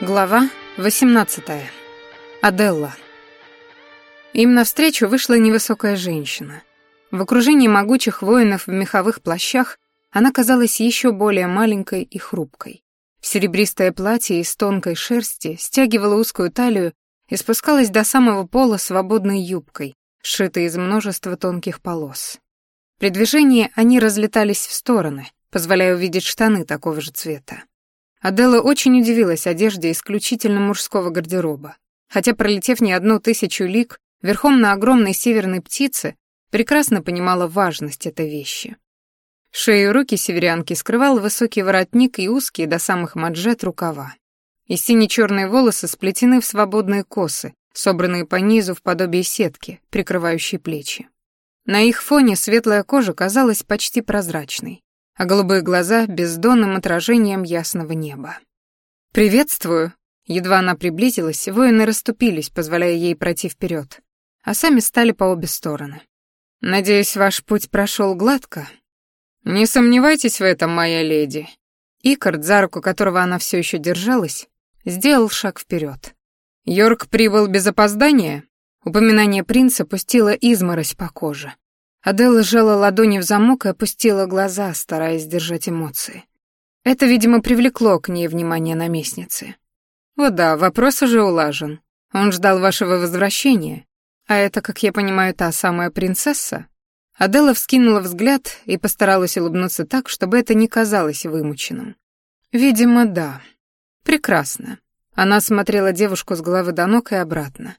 Глава 18. Аделла. Им навстречу вышла невысокая женщина. В окружении могучих воинов в меховых плащах она казалась еще более маленькой и хрупкой. Серебристое платье из тонкой шерсти стягивало узкую талию и спускалось до самого пола свободной юбкой, сшитой из множества тонких полос. При движении они разлетались в стороны, позволяя увидеть штаны такого же цвета. Адела очень удивилась одежде исключительно мужского гардероба. Хотя, пролетев не одну тысячу лиг, верхом на огромной северной птице, прекрасно понимала важность этой вещи. Шею и руки северянки скрывал высокий воротник и узкие до самых маджет рукава. И сине-черные волосы сплетены в свободные косы, собранные по низу в подобие сетки, прикрывающей плечи. На их фоне светлая кожа казалась почти прозрачной а голубые глаза — бездонным отражением ясного неба. «Приветствую!» Едва она приблизилась, воины расступились, позволяя ей пройти вперед, а сами стали по обе стороны. «Надеюсь, ваш путь прошел гладко?» «Не сомневайтесь в этом, моя леди». Икард, за руку которого она все еще держалась, сделал шаг вперед. «Йорк прибыл без опоздания?» Упоминание принца пустило изморозь по коже. Аделла сжала ладони в замок и опустила глаза, стараясь сдержать эмоции. Это, видимо, привлекло к ней внимание наместницы. «Вот да, вопрос уже улажен. Он ждал вашего возвращения. А это, как я понимаю, та самая принцесса?» Аделла вскинула взгляд и постаралась улыбнуться так, чтобы это не казалось вымученным. «Видимо, да. Прекрасно». Она смотрела девушку с головы до ног и обратно.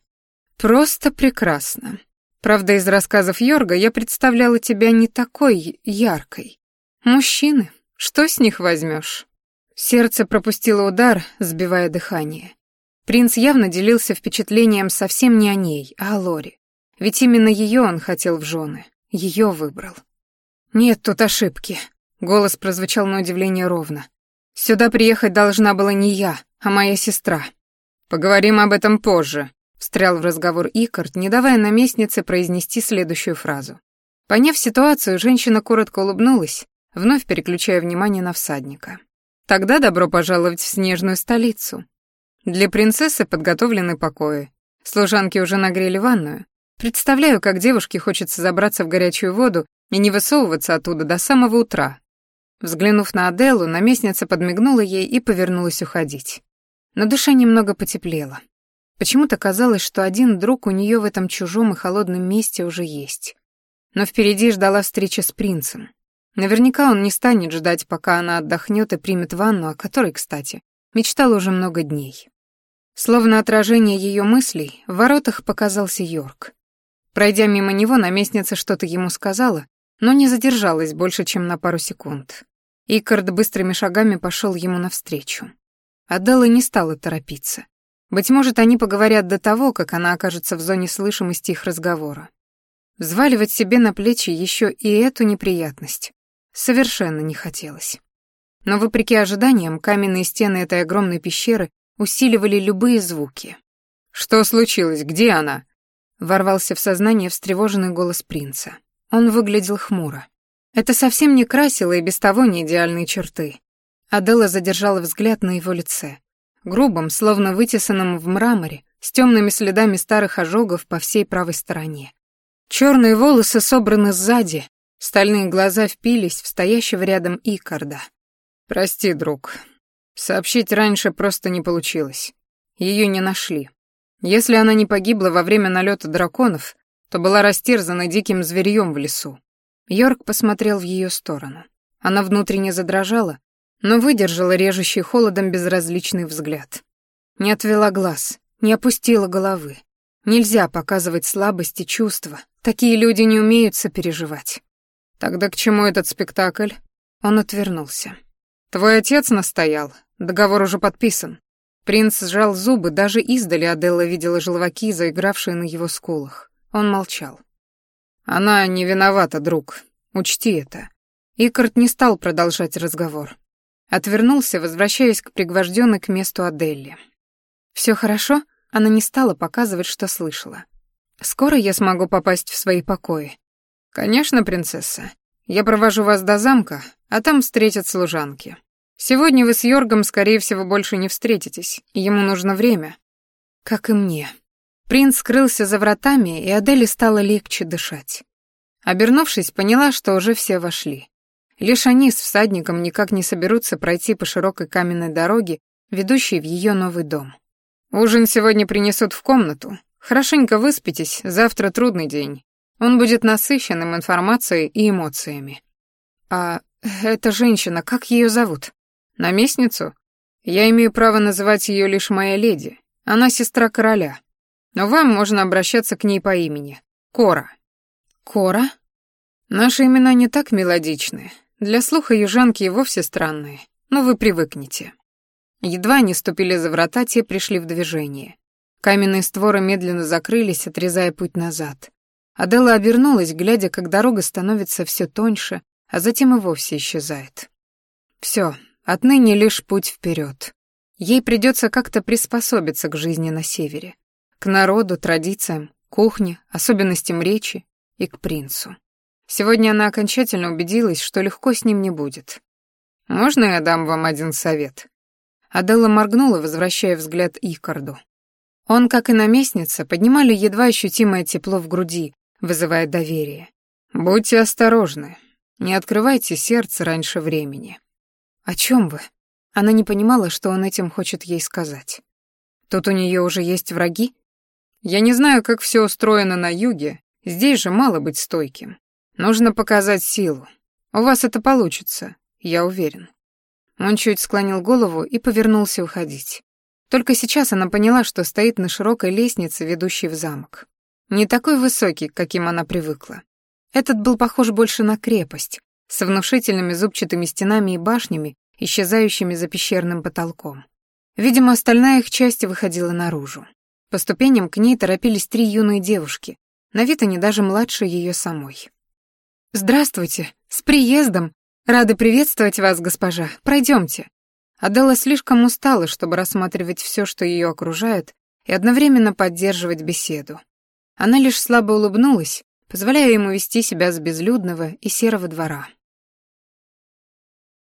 «Просто прекрасно. Правда, из рассказов Йорга я представляла тебя не такой яркой. Мужчины, что с них возьмешь? Сердце пропустило удар, сбивая дыхание. Принц явно делился впечатлением совсем не о ней, а о Лоре. Ведь именно ее он хотел в жены, ее выбрал. «Нет тут ошибки», — голос прозвучал на удивление ровно. «Сюда приехать должна была не я, а моя сестра. Поговорим об этом позже», Встрял в разговор Икард, не давая наместнице произнести следующую фразу. Поняв ситуацию, женщина коротко улыбнулась, вновь переключая внимание на всадника. «Тогда добро пожаловать в снежную столицу. Для принцессы подготовлены покои. Служанки уже нагрели ванную. Представляю, как девушке хочется забраться в горячую воду и не высовываться оттуда до самого утра». Взглянув на Аделу, наместница подмигнула ей и повернулась уходить. На душе немного потеплело. Почему-то казалось, что один друг у нее в этом чужом и холодном месте уже есть. Но впереди ждала встреча с принцем. Наверняка он не станет ждать, пока она отдохнет и примет ванну, о которой, кстати, мечтал уже много дней. Словно отражение ее мыслей, в воротах показался Йорк. Пройдя мимо него, наместница что-то ему сказала, но не задержалась больше, чем на пару секунд. Икард быстрыми шагами пошел ему навстречу. Адела не стала торопиться. Быть может, они поговорят до того, как она окажется в зоне слышимости их разговора. Взваливать себе на плечи еще и эту неприятность совершенно не хотелось. Но, вопреки ожиданиям, каменные стены этой огромной пещеры усиливали любые звуки. «Что случилось? Где она?» Ворвался в сознание встревоженный голос принца. Он выглядел хмуро. Это совсем не красило и без того не идеальные черты. Адела задержала взгляд на его лице грубом, словно вытесанном в мраморе, с темными следами старых ожогов по всей правой стороне. Черные волосы собраны сзади, стальные глаза впились в стоящего рядом Икарда. «Прости, друг. Сообщить раньше просто не получилось. Ее не нашли. Если она не погибла во время налета драконов, то была растерзана диким зверьем в лесу». Йорк посмотрел в ее сторону. Она внутренне задрожала, но выдержала режущий холодом безразличный взгляд. Не отвела глаз, не опустила головы. Нельзя показывать слабости чувства. Такие люди не умеют сопереживать. Тогда к чему этот спектакль? Он отвернулся. Твой отец настоял. Договор уже подписан. Принц сжал зубы, даже издали Аделла видела желваки, заигравшие на его скулах. Он молчал. Она не виновата, друг. Учти это. Икард не стал продолжать разговор. Отвернулся, возвращаясь к пригвожденной к месту Аделли. Все хорошо?» Она не стала показывать, что слышала. «Скоро я смогу попасть в свои покои?» «Конечно, принцесса. Я провожу вас до замка, а там встретят служанки». Сегодня вы с Йоргом, скорее всего, больше не встретитесь, ему нужно время. Как и мне. Принц скрылся за вратами, и Адели стало легче дышать. Обернувшись, поняла, что уже все вошли. Лишь они с всадником никак не соберутся пройти по широкой каменной дороге, ведущей в ее новый дом. Ужин сегодня принесут в комнату. Хорошенько выспитесь, завтра трудный день. Он будет насыщенным информацией и эмоциями. А эта женщина, как ее зовут? Наместницу? Я имею право называть ее лишь моя леди. Она сестра короля. Но вам можно обращаться к ней по имени. Кора. Кора? Наши имена не так мелодичны. Для слуха южанки и вовсе странные. Но вы привыкнете. Едва они ступили за врата, те пришли в движение. Каменные створы медленно закрылись, отрезая путь назад. Адела обернулась, глядя, как дорога становится все тоньше, а затем и вовсе исчезает. Все, отныне лишь путь вперед. Ей придется как-то приспособиться к жизни на севере, к народу, традициям, кухне, особенностям речи и к принцу. Сегодня она окончательно убедилась, что легко с ним не будет. «Можно я дам вам один совет?» Аделла моргнула, возвращая взгляд Икарду. Он, как и наместница, поднимали едва ощутимое тепло в груди, вызывая доверие. «Будьте осторожны. Не открывайте сердце раньше времени». «О чем вы?» Она не понимала, что он этим хочет ей сказать. «Тут у нее уже есть враги?» «Я не знаю, как все устроено на юге. Здесь же мало быть стойким. Нужно показать силу. У вас это получится, я уверен». Он чуть склонил голову и повернулся уходить. Только сейчас она поняла, что стоит на широкой лестнице, ведущей в замок. Не такой высокий, каким она привыкла. Этот был похож больше на крепость, с внушительными зубчатыми стенами и башнями, исчезающими за пещерным потолком. Видимо, остальная их часть выходила наружу. По ступеням к ней торопились три юные девушки, на вид они даже младше ее самой. «Здравствуйте! С приездом! Рады приветствовать вас, госпожа! Пройдемте!» Адела слишком устала, чтобы рассматривать все, что ее окружает, и одновременно поддерживать беседу. Она лишь слабо улыбнулась, позволяя ему вести себя с безлюдного и серого двора.